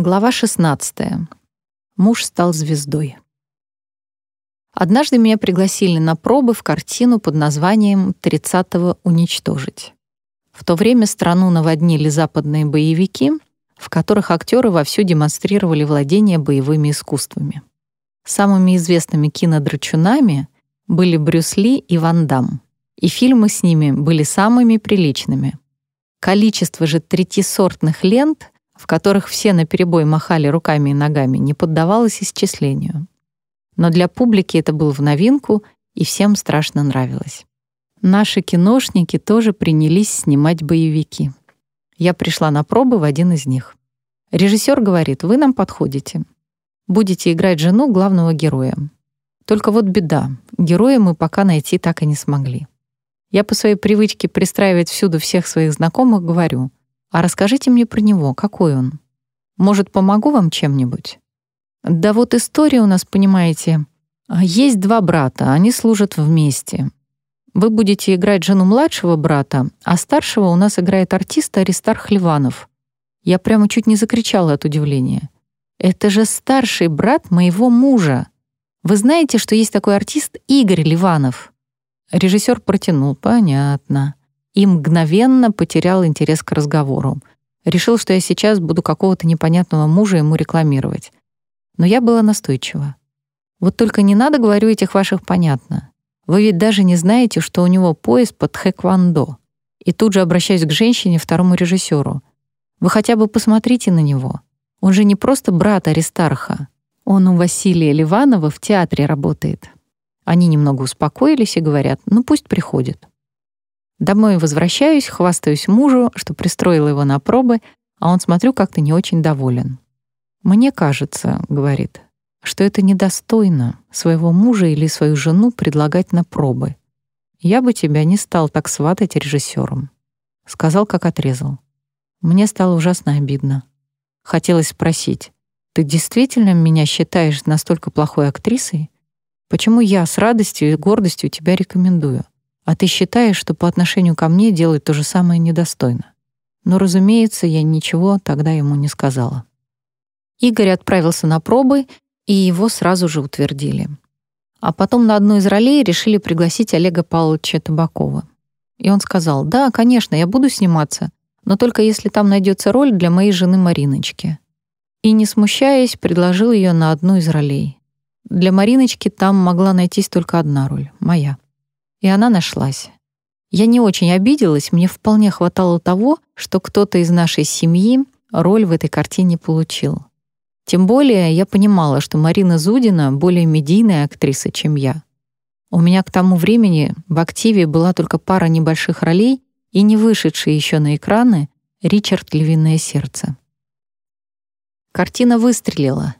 Глава 16. Муж стал звездой. Однажды меня пригласили на пробы в картину под названием «Тридцатого уничтожить». В то время страну наводнили западные боевики, в которых актеры вовсю демонстрировали владение боевыми искусствами. Самыми известными кинодрачунами были Брюс Ли и Ван Дам, и фильмы с ними были самыми приличными. Количество же третьесортных лент — в которых все наперебой махали руками и ногами, не поддавалось исчислению. Но для публики это было в новинку, и всем страшно нравилось. Наши киношники тоже принялись снимать боевики. Я пришла на пробы в один из них. Режиссер говорит, вы нам подходите. Будете играть жену главного героя. Только вот беда, героя мы пока найти так и не смогли. Я по своей привычке пристраивать всюду всех своих знакомых говорю, а расскажите мне про него, какой он. Может, помогу вам чем-нибудь? Да вот история у нас, понимаете. Есть два брата, они служат вместе. Вы будете играть жену младшего брата, а старшего у нас играет артист Аристарх Ливанов. Я прямо чуть не закричала от удивления. Это же старший брат моего мужа. Вы знаете, что есть такой артист Игорь Ливанов? Режиссер протянул. Понятно и мгновенно потерял интерес к разговору. Решил, что я сейчас буду какого-то непонятного мужа ему рекламировать. Но я была настойчива. Вот только не надо, говорю, этих ваших понятно. Вы ведь даже не знаете, что у него пояс под хэквондо. И тут же обращаюсь к женщине, второму режиссеру. Вы хотя бы посмотрите на него. Он же не просто брат Аристарха. Он у Василия Ливанова в театре работает. Они немного успокоились и говорят, ну пусть приходит. Домой возвращаюсь, хвастаюсь мужу, что пристроила его на пробы, а он, смотрю, как-то не очень доволен. «Мне кажется», — говорит, — «что это недостойно своего мужа или свою жену предлагать на пробы. Я бы тебя не стал так сватать режиссером». Сказал, как отрезал. Мне стало ужасно обидно. Хотелось спросить, «Ты действительно меня считаешь настолько плохой актрисой? Почему я с радостью и гордостью тебя рекомендую?» А ты считаешь, что по отношению ко мне делать то же самое недостойно. Но, разумеется, я ничего тогда ему не сказала. Игорь отправился на пробы, и его сразу же утвердили. А потом на одну из ролей решили пригласить Олега Павловича Табакова. И он сказал, «Да, конечно, я буду сниматься, но только если там найдется роль для моей жены Мариночки». И, не смущаясь, предложил ее на одну из ролей. Для Мариночки там могла найтись только одна роль — моя. И она нашлась. Я не очень обиделась, мне вполне хватало того, что кто-то из нашей семьи роль в этой картине получил. Тем более я понимала, что Марина Зудина более медийная актриса, чем я. У меня к тому времени в активе была только пара небольших ролей и не вышедший еще на экраны Ричард «Львиное сердце». Картина выстрелила.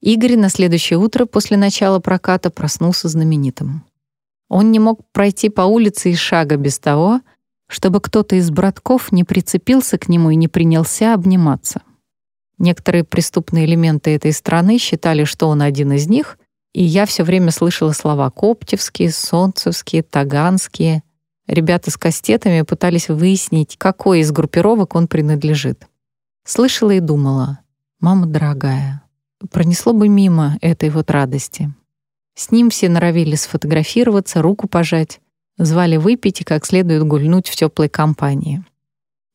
Игорь на следующее утро после начала проката проснулся знаменитым. Он не мог пройти по улице и шага без того, чтобы кто-то из братков не прицепился к нему и не принялся обниматься. Некоторые преступные элементы этой страны считали, что он один из них, и я все время слышала слова коптевские, солнцевские, таганские. Ребята с кастетами пытались выяснить, какой из группировок он принадлежит. Слышала и думала, «Мама дорогая, пронесло бы мимо этой вот радости». С ним все норовили сфотографироваться, руку пожать, звали выпить и как следует гульнуть в теплой компании.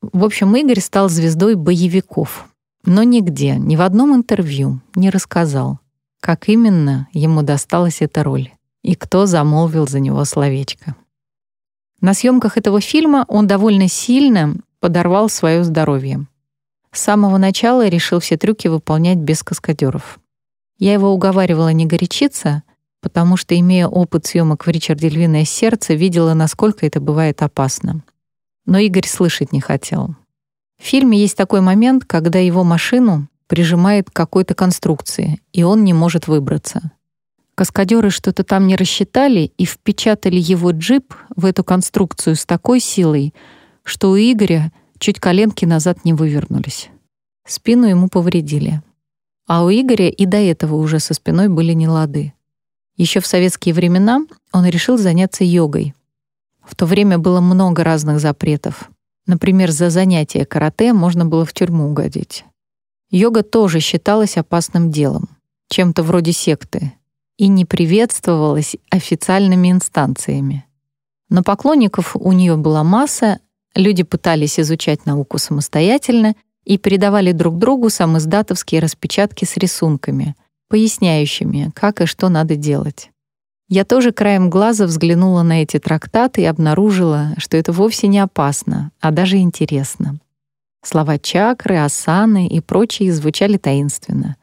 В общем, Игорь стал звездой боевиков. Но нигде, ни в одном интервью не рассказал, как именно ему досталась эта роль и кто замолвил за него словечко. На съемках этого фильма он довольно сильно подорвал свое здоровье. С самого начала решил все трюки выполнять без каскадеров. Я его уговаривала не горячиться — потому что, имея опыт съемок в «Ричарде Львиное сердце», видела, насколько это бывает опасно. Но Игорь слышать не хотел. В фильме есть такой момент, когда его машину прижимает к какой-то конструкции, и он не может выбраться. Каскадеры что-то там не рассчитали и впечатали его джип в эту конструкцию с такой силой, что у Игоря чуть коленки назад не вывернулись. Спину ему повредили. А у Игоря и до этого уже со спиной были нелады. Еще в советские времена он решил заняться йогой. В то время было много разных запретов. Например, за занятие карате можно было в тюрьму угодить. Йога тоже считалась опасным делом, чем-то вроде секты, и не приветствовалась официальными инстанциями. Но поклонников у нее была масса, люди пытались изучать науку самостоятельно и передавали друг другу самоиздатовские распечатки с рисунками, поясняющими, как и что надо делать. Я тоже краем глаза взглянула на эти трактаты и обнаружила, что это вовсе не опасно, а даже интересно. Слова чакры, асаны и прочие звучали таинственно.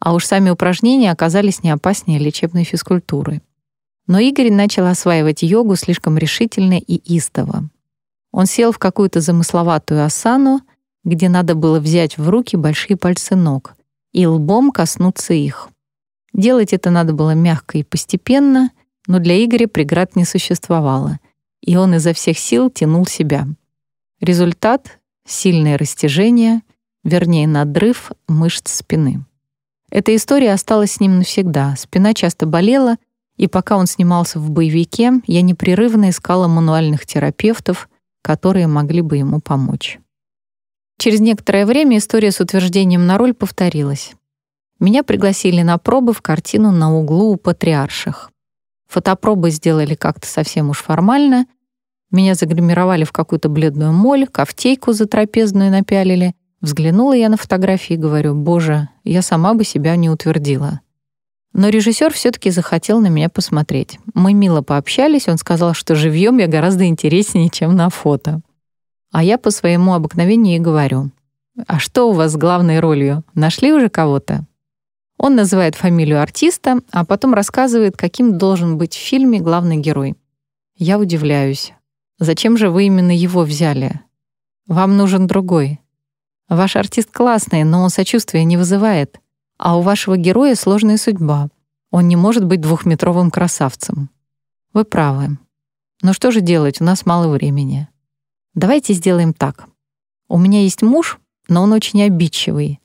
А уж сами упражнения оказались не опаснее лечебной физкультуры. Но Игорь начал осваивать йогу слишком решительно и истово. Он сел в какую-то замысловатую асану, где надо было взять в руки большие пальцы ног и лбом коснуться их. Делать это надо было мягко и постепенно, но для Игоря преград не существовало, и он изо всех сил тянул себя. Результат — сильное растяжение, вернее, надрыв мышц спины. Эта история осталась с ним навсегда. Спина часто болела, и пока он снимался в боевике, я непрерывно искала мануальных терапевтов, которые могли бы ему помочь. Через некоторое время история с утверждением на роль повторилась. Меня пригласили на пробы в картину на углу у Патриарших. Фотопробы сделали как-то совсем уж формально. Меня загримировали в какую-то бледную моль, кофтейку затрапезную напялили. Взглянула я на фотографии и говорю, «Боже, я сама бы себя не утвердила». Но режиссер все-таки захотел на меня посмотреть. Мы мило пообщались, он сказал, что живьем я гораздо интереснее, чем на фото. А я по своему обыкновению и говорю, «А что у вас с главной ролью? Нашли уже кого-то?» Он называет фамилию артиста, а потом рассказывает, каким должен быть в фильме главный герой. Я удивляюсь. Зачем же вы именно его взяли? Вам нужен другой. Ваш артист классный, но он сочувствия не вызывает. А у вашего героя сложная судьба. Он не может быть двухметровым красавцем. Вы правы. Но что же делать, у нас мало времени. Давайте сделаем так. У меня есть муж, но он очень обидчивый.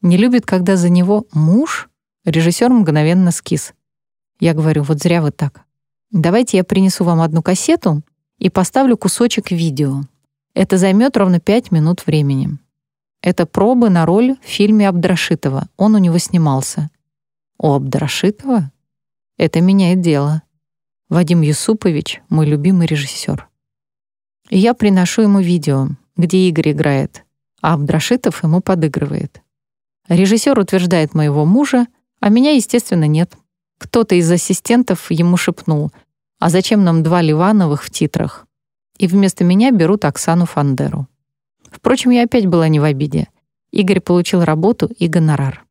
Не любит, когда за него муж, режиссер мгновенно скис. Я говорю, вот зря вы так. Давайте я принесу вам одну кассету и поставлю кусочек видео. Это займет ровно пять минут времени. Это пробы на роль в фильме Абдрашитова. Он у него снимался. У Абдрашитова? Это меняет дело. Вадим Юсупович — мой любимый режиссер. И я приношу ему видео, где Игорь играет, а Абдрашитов ему подыгрывает. Режиссер утверждает моего мужа, а меня, естественно, нет. Кто-то из ассистентов ему шепнул, а зачем нам два Ливановых в титрах? И вместо меня берут Оксану Фандеру. Впрочем, я опять была не в обиде. Игорь получил работу и гонорар.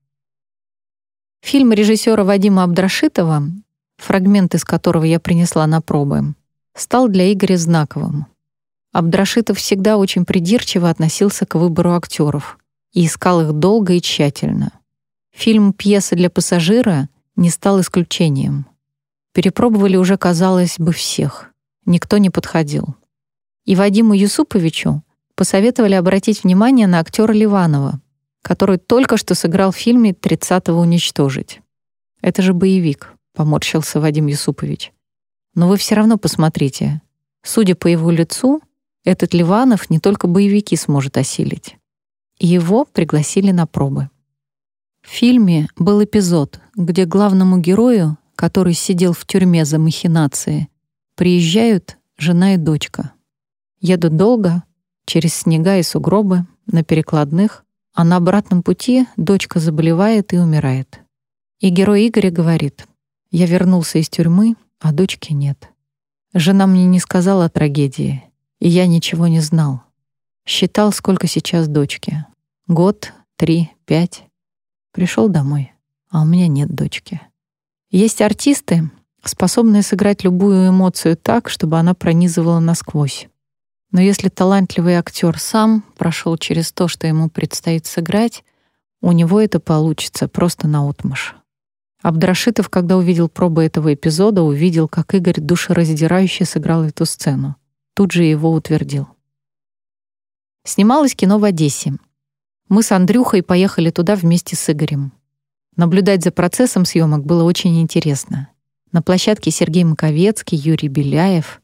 Фильм режиссера Вадима Абдрашитова, фрагмент из которого я принесла на пробы, стал для Игоря знаковым. Абдрашитов всегда очень придирчиво относился к выбору актеров и искал их долго и тщательно. Фильм «Пьеса для пассажира» не стал исключением. Перепробовали уже, казалось бы, всех. Никто не подходил. И Вадиму Юсуповичу посоветовали обратить внимание на актера Ливанова, который только что сыграл в фильме «30-го уничтожить». «Это же боевик», — поморщился Вадим Юсупович. «Но вы все равно посмотрите. Судя по его лицу, этот Ливанов не только боевики сможет осилить. Его пригласили на пробы. В фильме был эпизод, где главному герою, который сидел в тюрьме за махинации, приезжают жена и дочка. Едут долго, через снега и сугробы, на перекладных, а на обратном пути дочка заболевает и умирает. И герой Игоря говорит, «Я вернулся из тюрьмы, а дочки нет. Жена мне не сказала о трагедии, и я ничего не знал. Считал, сколько сейчас дочке. Год, три, пять. Пришел домой, а у меня нет дочки. Есть артисты, способные сыграть любую эмоцию так, чтобы она пронизывала насквозь. Но если талантливый актер сам прошел через то, что ему предстоит сыграть, у него это получится просто наотмашь. Абдрашитов, когда увидел пробы этого эпизода, увидел, как Игорь душераздирающе сыграл эту сцену. Тут же его утвердил. Снималось кино в Одессе. Мы с Андрюхой поехали туда вместе с Игорем. Наблюдать за процессом съемок было очень интересно. На площадке Сергей Маковецкий, Юрий Беляев,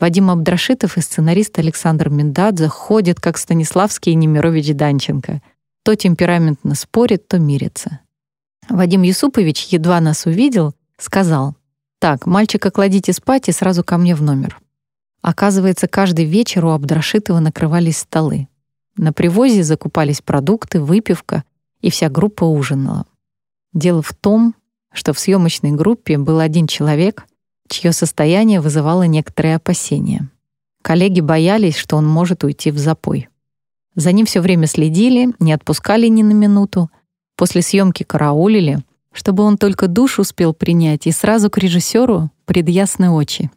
Вадим Абдрашитов и сценарист Александр Миндадзе ходят, как Станиславский и Немирович Данченко. То темпераментно спорит, то мирится. Вадим Юсупович едва нас увидел, сказал, «Так, мальчика кладите спать и сразу ко мне в номер». Оказывается, каждый вечер у Абдрашитова накрывались столы. На привозе закупались продукты, выпивка, и вся группа ужинала. Дело в том, что в съемочной группе был один человек, чье состояние вызывало некоторые опасения. Коллеги боялись, что он может уйти в запой. За ним все время следили, не отпускали ни на минуту. После съемки караулили, чтобы он только душ успел принять и сразу к режиссеру пред ясные очи.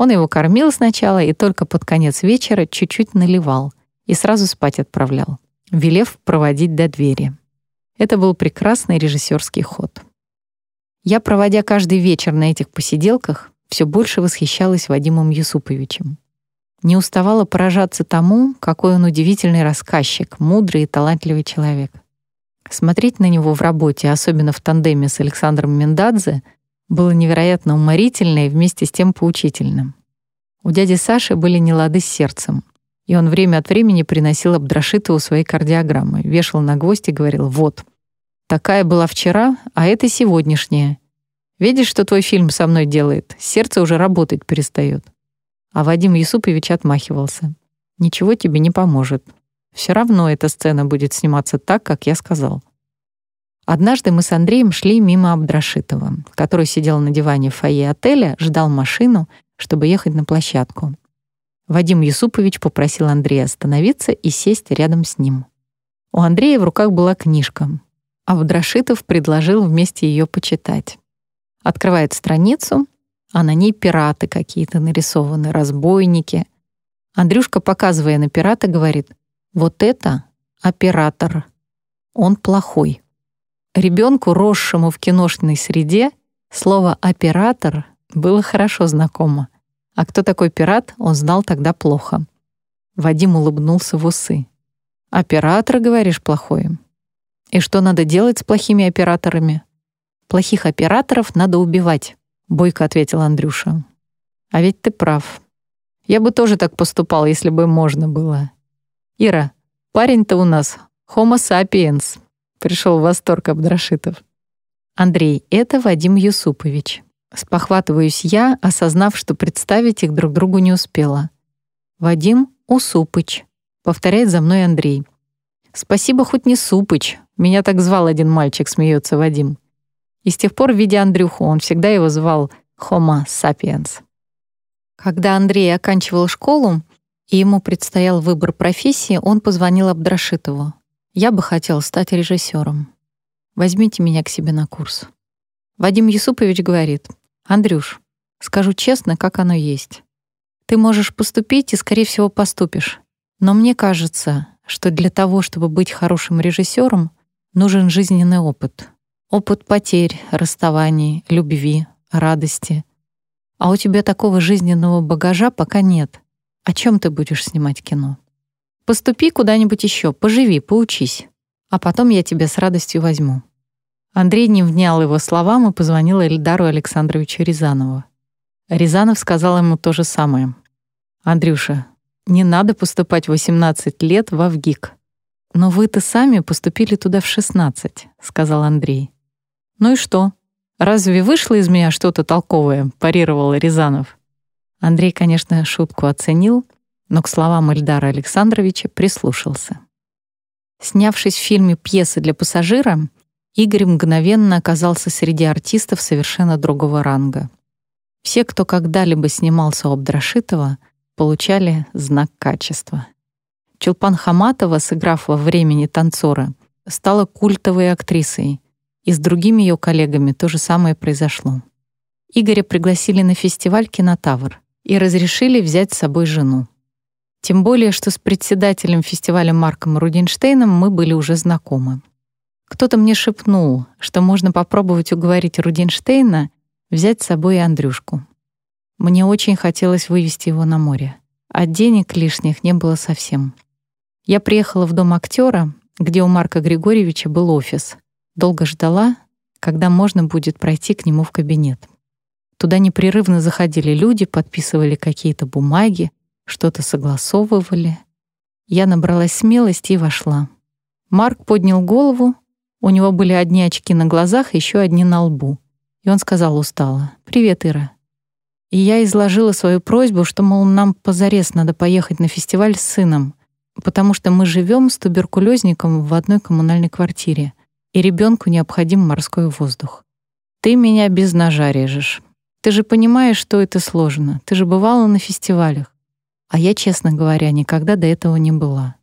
Он его кормил сначала и только под конец вечера чуть-чуть наливал и сразу спать отправлял, велев проводить до двери. Это был прекрасный режиссерский ход. Я, проводя каждый вечер на этих посиделках, все больше восхищалась Вадимом Юсуповичем не уставала поражаться тому, какой он удивительный рассказчик, мудрый и талантливый человек. Смотреть на него в работе, особенно в тандеме с Александром Мендадзе, было невероятно уморительно и вместе с тем поучительным. У дяди Саши были нелады с сердцем, и он время от времени приносил Абдрашитову свои кардиограммы, вешал на гвоздь и говорил «Вот, такая была вчера, а это сегодняшняя. Видишь, что твой фильм со мной делает? Сердце уже работать перестает. А Вадим Юсупович отмахивался. «Ничего тебе не поможет. Все равно эта сцена будет сниматься так, как я сказал». Однажды мы с Андреем шли мимо Абдрашитова, который сидел на диване в фойе отеля, ждал машину, чтобы ехать на площадку. Вадим Юсупович попросил Андрея остановиться и сесть рядом с ним. У Андрея в руках была книжка, Абдрашитов предложил вместе ее почитать. Открывает страницу а на ней пираты какие-то нарисованы, разбойники. Андрюшка, показывая на пирата, говорит, вот это оператор. Он плохой. Ребенку, росшему в киношной среде, слово «оператор» было хорошо знакомо. А кто такой пират, он знал тогда плохо. Вадим улыбнулся в усы. «Оператор, говоришь, плохой? И что надо делать с плохими операторами? Плохих операторов надо убивать бойко ответил Андрюша. А ведь ты прав. Я бы тоже так поступал, если бы можно было. Ира, парень-то у нас Homo sapiens. Пришел в восторг Абдрашитов. Андрей, это Вадим Юсупович. Спохватываюсь я, осознав, что представить их друг другу не успела. Вадим Усупыч. Повторяет за мной Андрей. Спасибо хоть не Супыч. Меня так звал один мальчик, смеется Вадим. И с тех пор, видя Андрюху, он всегда его звал Homo sapiens. Когда Андрей оканчивал школу, и ему предстоял выбор профессии, он позвонил Абдрашитову. «Я бы хотел стать режиссером. Возьмите меня к себе на курс». Вадим Юсупович говорит, «Андрюш, скажу честно, как оно есть. Ты можешь поступить и, скорее всего, поступишь. Но мне кажется, что для того, чтобы быть хорошим режиссером, нужен жизненный опыт. Опыт потерь, расставаний, любви, радости. А у тебя такого жизненного багажа пока нет. О чем ты будешь снимать кино? Поступи куда-нибудь еще, поживи, поучись. А потом я тебя с радостью возьму. Андрей не внял его словам и позвонил Эльдару Александровичу Рязанову. Рязанов сказал ему то же самое. «Андрюша, не надо поступать в 18 лет в Авгик. Но вы-то сами поступили туда в 16», — сказал Андрей. «Ну и что? Разве вышло из меня что-то толковое?» — парировал Рязанов. Андрей, конечно, шутку оценил, но к словам Эльдара Александровича прислушался. Снявшись в фильме «Пьесы для пассажира», Игорь мгновенно оказался среди артистов совершенно другого ранга. Все, кто когда-либо снимался у Абдрашитова, получали знак качества. Чулпан Хаматова, сыграв во времени танцора, стала культовой актрисой — и с другими ее коллегами то же самое произошло. Игоря пригласили на фестиваль «Кинотавр» и разрешили взять с собой жену. Тем более, что с председателем фестиваля Марком Рудинштейном мы были уже знакомы. Кто-то мне шепнул, что можно попробовать уговорить Рудинштейна взять с собой Андрюшку. Мне очень хотелось вывести его на море, а денег лишних не было совсем. Я приехала в дом актера, где у Марка Григорьевича был офис, Долго ждала, когда можно будет пройти к нему в кабинет. Туда непрерывно заходили люди, подписывали какие-то бумаги, что-то согласовывали. Я набралась смелости и вошла. Марк поднял голову, у него были одни очки на глазах, еще одни на лбу. И он сказал устало, «Привет, Ира». И я изложила свою просьбу, что, мол, нам позарез надо поехать на фестиваль с сыном, потому что мы живем с туберкулезником в одной коммунальной квартире, и ребенку необходим морской воздух. Ты меня без ножа режешь. Ты же понимаешь, что это сложно. Ты же бывала на фестивалях. А я, честно говоря, никогда до этого не была.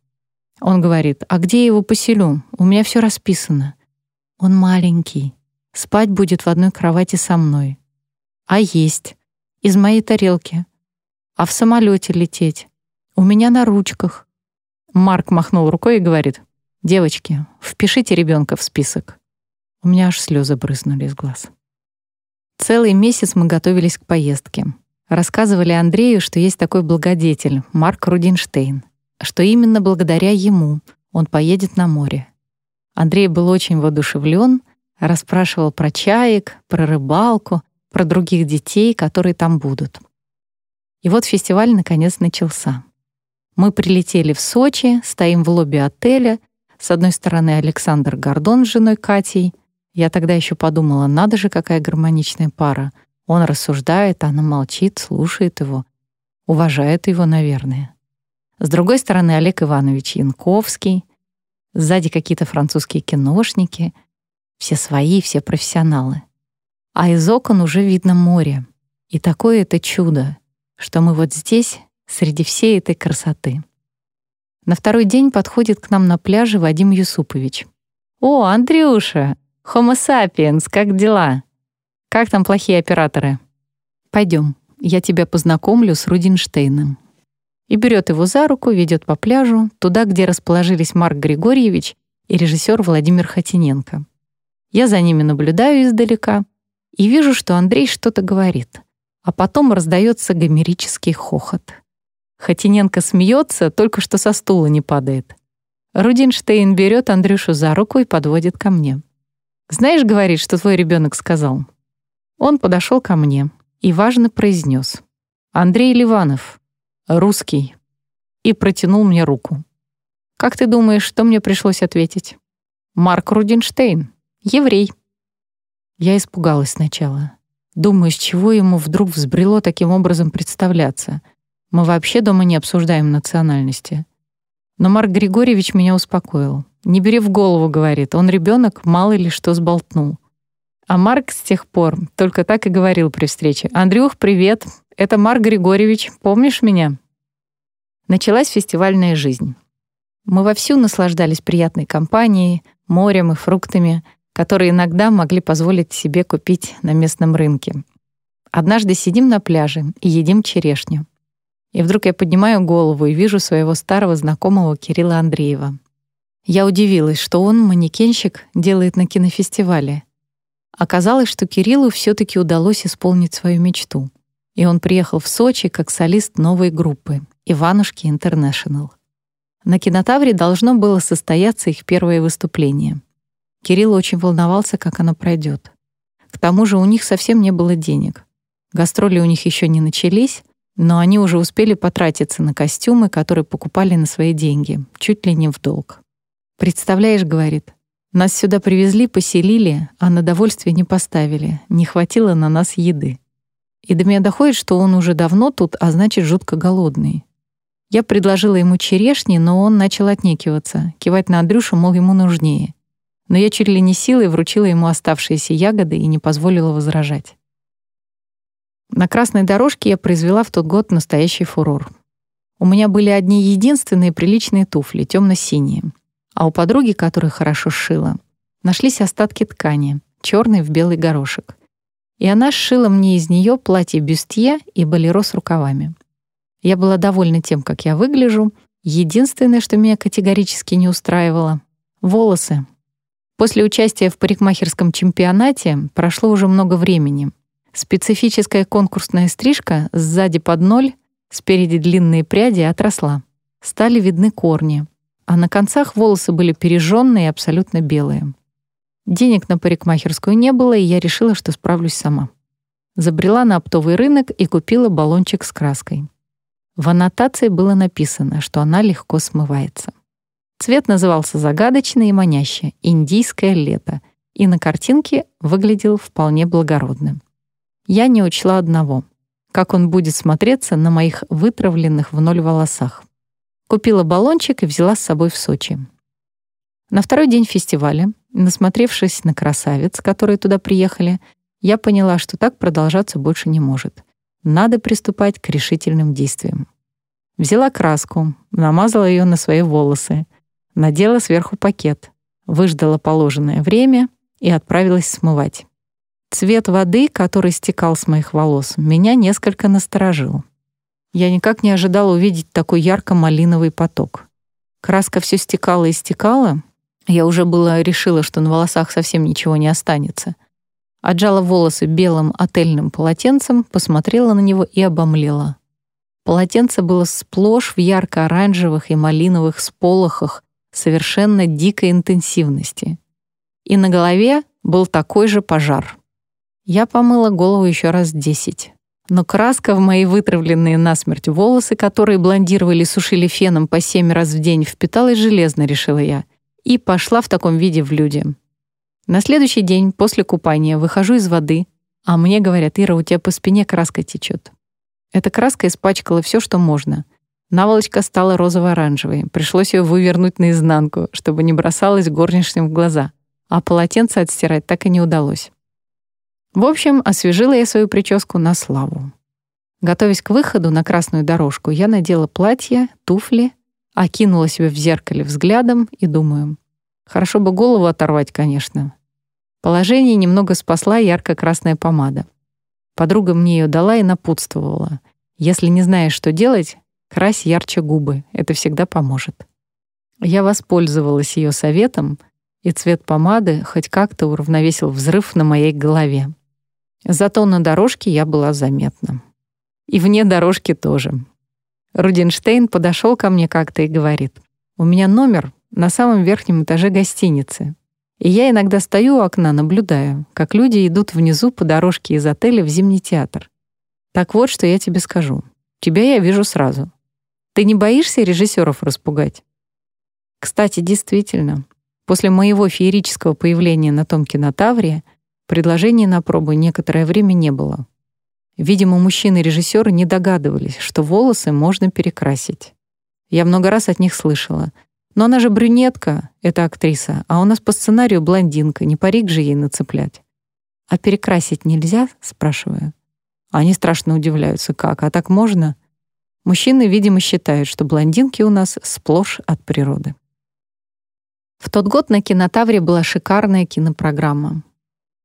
Он говорит, а где я его поселю? У меня все расписано. Он маленький. Спать будет в одной кровати со мной. А есть? Из моей тарелки. А в самолете лететь? У меня на ручках. Марк махнул рукой и говорит, девочки, впишите ребенка в список. У меня аж слезы брызнули из глаз. Целый месяц мы готовились к поездке. Рассказывали Андрею, что есть такой благодетель, Марк Рудинштейн что именно благодаря ему он поедет на море. Андрей был очень воодушевлен, расспрашивал про чаек, про рыбалку, про других детей, которые там будут. И вот фестиваль наконец начался. Мы прилетели в Сочи, стоим в лобби отеля. С одной стороны Александр Гордон с женой Катей. Я тогда еще подумала, надо же, какая гармоничная пара. Он рассуждает, она молчит, слушает его. Уважает его, наверное. С другой стороны Олег Иванович Янковский, сзади какие-то французские киношники, все свои, все профессионалы. А из окон уже видно море. И такое это чудо, что мы вот здесь, среди всей этой красоты. На второй день подходит к нам на пляже Вадим Юсупович. «О, Андрюша! Homo sapiens, как дела? Как там плохие операторы?» «Пойдем, я тебя познакомлю с Рудинштейном и берет его за руку, ведет по пляжу, туда, где расположились Марк Григорьевич и режиссер Владимир Хотиненко. Я за ними наблюдаю издалека и вижу, что Андрей что-то говорит, а потом раздается гомерический хохот. Хотиненко смеется, только что со стула не падает. Рудинштейн берет Андрюшу за руку и подводит ко мне. «Знаешь, — говорит, — что твой ребенок сказал?» Он подошел ко мне и важно произнес. «Андрей Ливанов, русский, и протянул мне руку. Как ты думаешь, что мне пришлось ответить? Марк Рудинштейн, еврей. Я испугалась сначала. Думаю, с чего ему вдруг взбрело таким образом представляться. Мы вообще дома не обсуждаем национальности. Но Марк Григорьевич меня успокоил. «Не бери в голову», — говорит, — «он ребенок, мало ли что сболтнул». А Марк с тех пор только так и говорил при встрече. «Андрюх, привет, это Марк Григорьевич, помнишь меня?» Началась фестивальная жизнь. Мы вовсю наслаждались приятной компанией, морем и фруктами, которые иногда могли позволить себе купить на местном рынке. Однажды сидим на пляже и едим черешню. И вдруг я поднимаю голову и вижу своего старого знакомого Кирилла Андреева. Я удивилась, что он, манекенщик, делает на кинофестивале. Оказалось, что Кириллу все таки удалось исполнить свою мечту и он приехал в Сочи как солист новой группы «Иванушки Интернешнл». На кинотавре должно было состояться их первое выступление. Кирилл очень волновался, как оно пройдет. К тому же у них совсем не было денег. Гастроли у них еще не начались, но они уже успели потратиться на костюмы, которые покупали на свои деньги, чуть ли не в долг. «Представляешь, — говорит, — нас сюда привезли, поселили, а на довольствие не поставили, не хватило на нас еды. И до меня доходит, что он уже давно тут, а значит, жутко голодный. Я предложила ему черешни, но он начал отнекиваться, кивать на Андрюшу, мол, ему нужнее. Но я чуть ли не силой вручила ему оставшиеся ягоды и не позволила возражать. На красной дорожке я произвела в тот год настоящий фурор. У меня были одни единственные приличные туфли, темно-синие. А у подруги, которая хорошо шила, нашлись остатки ткани, черной в белый горошек и она сшила мне из нее платье бюстье и болеро с рукавами. Я была довольна тем, как я выгляжу. Единственное, что меня категорически не устраивало — волосы. После участия в парикмахерском чемпионате прошло уже много времени. Специфическая конкурсная стрижка сзади под ноль, спереди длинные пряди отросла. Стали видны корни, а на концах волосы были пережженные и абсолютно белые. Денег на парикмахерскую не было, и я решила, что справлюсь сама. Забрела на оптовый рынок и купила баллончик с краской. В аннотации было написано, что она легко смывается. Цвет назывался загадочно и маняще «Индийское лето», и на картинке выглядел вполне благородным. Я не учла одного — как он будет смотреться на моих вытравленных в ноль волосах. Купила баллончик и взяла с собой в Сочи. На второй день фестиваля, насмотревшись на красавиц, которые туда приехали, я поняла, что так продолжаться больше не может. Надо приступать к решительным действиям. Взяла краску, намазала ее на свои волосы, надела сверху пакет, выждала положенное время и отправилась смывать. Цвет воды, который стекал с моих волос, меня несколько насторожил. Я никак не ожидала увидеть такой ярко-малиновый поток. Краска все стекала и стекала. Я уже было решила, что на волосах совсем ничего не останется. Отжала волосы белым отельным полотенцем, посмотрела на него и обомлела. Полотенце было сплошь в ярко-оранжевых и малиновых сполохах совершенно дикой интенсивности. И на голове был такой же пожар. Я помыла голову еще раз десять. Но краска в мои вытравленные насмерть волосы, которые блондировали и сушили феном по семь раз в день, впиталась железно, решила я, и пошла в таком виде в люди. На следующий день после купания выхожу из воды, а мне говорят, Ира, у тебя по спине краска течет. Эта краска испачкала все, что можно. Наволочка стала розово-оранжевой. Пришлось ее вывернуть наизнанку, чтобы не бросалась горничным в глаза. А полотенце отстирать так и не удалось. В общем, освежила я свою прическу на славу. Готовясь к выходу на красную дорожку, я надела платье, туфли, окинула себя в зеркале взглядом и думаю, хорошо бы голову оторвать, конечно. Положение немного спасла ярко-красная помада. Подруга мне ее дала и напутствовала. Если не знаешь, что делать, крась ярче губы, это всегда поможет. Я воспользовалась ее советом, и цвет помады хоть как-то уравновесил взрыв на моей голове. Зато на дорожке я была заметна. И вне дорожки тоже. Рудинштейн подошел ко мне как-то и говорит, «У меня номер на самом верхнем этаже гостиницы, и я иногда стою у окна, наблюдаю, как люди идут внизу по дорожке из отеля в зимний театр. Так вот, что я тебе скажу. Тебя я вижу сразу. Ты не боишься режиссеров распугать?» Кстати, действительно, после моего феерического появления на том кинотавре — Предложений на пробу некоторое время не было. Видимо, мужчины-режиссеры не догадывались, что волосы можно перекрасить. Я много раз от них слышала. Но она же брюнетка, эта актриса, а у нас по сценарию блондинка, не парик же ей нацеплять. «А перекрасить нельзя?» — спрашиваю. Они страшно удивляются, как, а так можно? Мужчины, видимо, считают, что блондинки у нас сплошь от природы. В тот год на Кинотавре была шикарная кинопрограмма.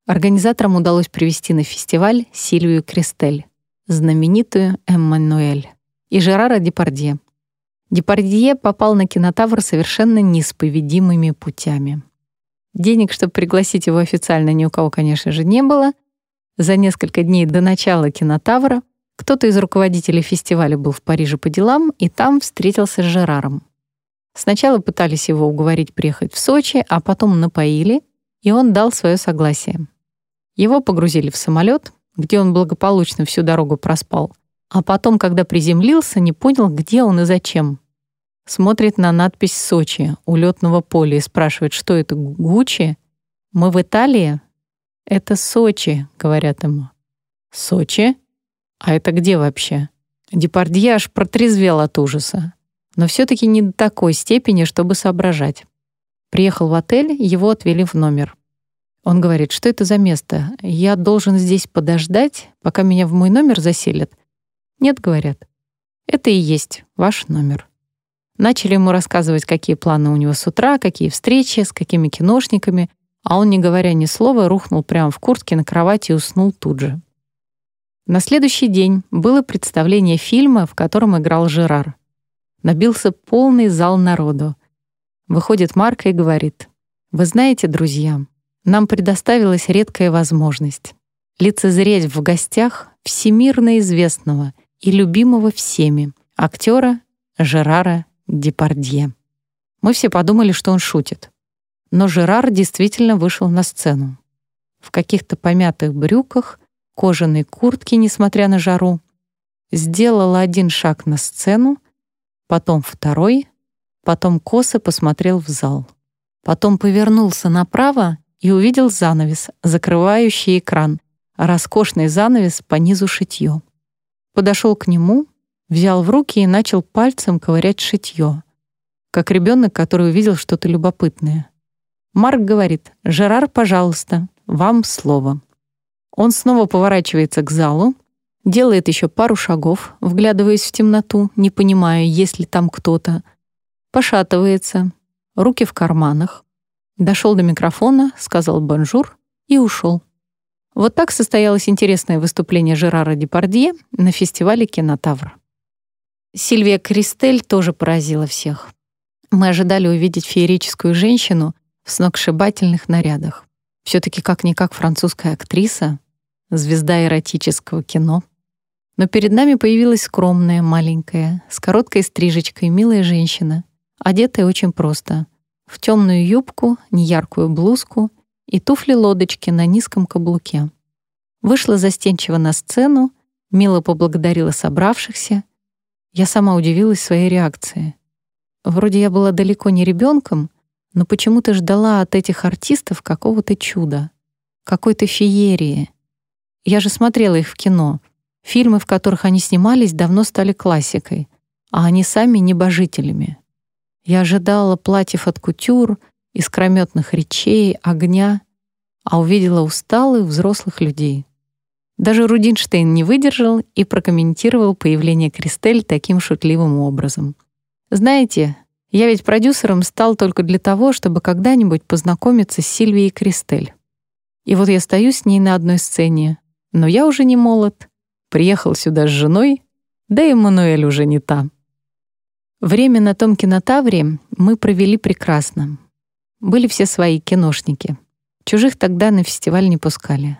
Организаторам удалось привести на фестиваль Сильвию Кристель, знаменитую Эммануэль, и Жерара Депардье. Депардье попал на кинотавр совершенно неисповедимыми путями. Денег, чтобы пригласить его официально, ни у кого, конечно же, не было. За несколько дней до начала кинотавра кто-то из руководителей фестиваля был в Париже по делам и там встретился с Жераром. Сначала пытались его уговорить приехать в Сочи, а потом напоили, и он дал свое согласие. Его погрузили в самолет, где он благополучно всю дорогу проспал, а потом, когда приземлился, не понял, где он и зачем. Смотрит на надпись «Сочи» у летного поля и спрашивает, что это, Гуччи? Мы в Италии? Это Сочи, говорят ему. Сочи? А это где вообще? Депардье аж протрезвел от ужаса. Но все-таки не до такой степени, чтобы соображать. Приехал в отель, его отвели в номер. Он говорит, что это за место? Я должен здесь подождать, пока меня в мой номер заселят? Нет, говорят. Это и есть ваш номер. Начали ему рассказывать, какие планы у него с утра, какие встречи, с какими киношниками, а он, не говоря ни слова, рухнул прямо в куртке на кровати и уснул тут же. На следующий день было представление фильма, в котором играл Жерар. Набился полный зал народу. Выходит Марка и говорит, «Вы знаете, друзья, нам предоставилась редкая возможность лицезреть в гостях всемирно известного и любимого всеми актера Жерара Депардье. Мы все подумали, что он шутит. Но Жерар действительно вышел на сцену. В каких-то помятых брюках, кожаной куртке, несмотря на жару, сделал один шаг на сцену, потом второй, потом косо посмотрел в зал. Потом повернулся направо и увидел занавес, закрывающий экран, роскошный занавес по низу шитье. Подошел к нему, взял в руки и начал пальцем ковырять шитье, как ребенок, который увидел что-то любопытное. Марк говорит, «Жерар, пожалуйста, вам слово». Он снова поворачивается к залу, делает еще пару шагов, вглядываясь в темноту, не понимая, есть ли там кто-то, пошатывается, руки в карманах, дошел до микрофона, сказал «bonjour» и ушел. Вот так состоялось интересное выступление Жерара Депардье на фестивале «Кинотавр». Сильвия Кристель тоже поразила всех. Мы ожидали увидеть феерическую женщину в сногсшибательных нарядах. все таки как-никак французская актриса, звезда эротического кино. Но перед нами появилась скромная, маленькая, с короткой стрижечкой милая женщина, одетая очень просто, в темную юбку, неяркую блузку и туфли-лодочки на низком каблуке. Вышла застенчиво на сцену, мило поблагодарила собравшихся. Я сама удивилась своей реакции. Вроде я была далеко не ребенком, но почему-то ждала от этих артистов какого-то чуда, какой-то феерии. Я же смотрела их в кино. Фильмы, в которых они снимались, давно стали классикой, а они сами — небожителями. Я ожидала платьев от кутюр, искрометных речей, огня, а увидела усталых взрослых людей. Даже Рудинштейн не выдержал и прокомментировал появление Кристель таким шутливым образом. «Знаете, я ведь продюсером стал только для того, чтобы когда-нибудь познакомиться с Сильвией Кристель. И вот я стою с ней на одной сцене, но я уже не молод, приехал сюда с женой, да и Мануэль уже не та. Время на том кинотавре мы провели прекрасно. Были все свои киношники. Чужих тогда на фестиваль не пускали.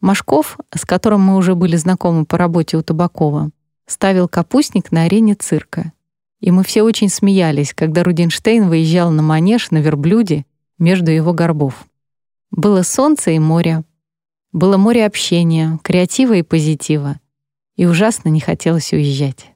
Машков, с которым мы уже были знакомы по работе у Табакова, ставил капустник на арене цирка — и мы все очень смеялись, когда Рудинштейн выезжал на манеж на верблюде между его горбов. Было солнце и море. Было море общения, креатива и позитива. И ужасно не хотелось уезжать.